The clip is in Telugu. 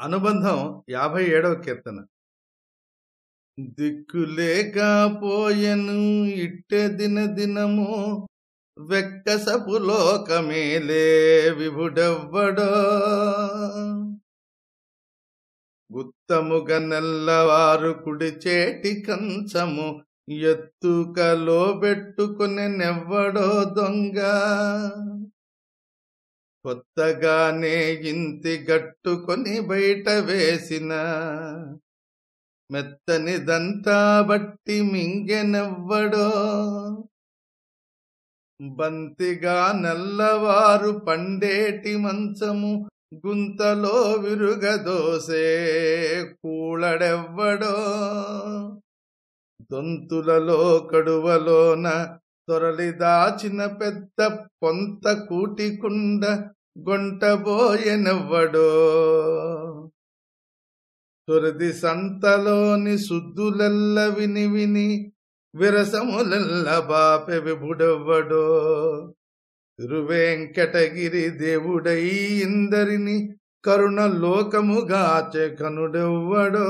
అనుబంధం యాభై ఏడవ కీర్తన దిక్కులేకపోయెను ఇట్టే దిన దినము వెక్కసపు లోకమేలే విభుడెవ్వడో. గుత్తముగ నెల్లవారు కుడి చేటి కంచము ఎత్తుకలో పెట్టుకునే నెవ్వడో దొంగ. కొత్తగానే ఇంతి గట్టుకొని బయట వేసిన మెత్తనిదంతా బట్టి మింగెనెవ్వడో. బంతిగా నల్లవారు పండేటి మంచము గుంతలో విరుగదోసే కూళడెవ్వడో దొంతులలో కడువలోన తొరలి దాచిన పెద్ద పొంత కూటికుండ గొంటబోయెనెవ్వడో తొరది సంతలోని సుద్దులెల్ల విని విని విరసములెల్ల బాపె విభుడవ్వడో. తిరువేంకటగిరి దేవుడై ఇందరిని కరుణ లోకముగాచె కనుడెవ్వడో.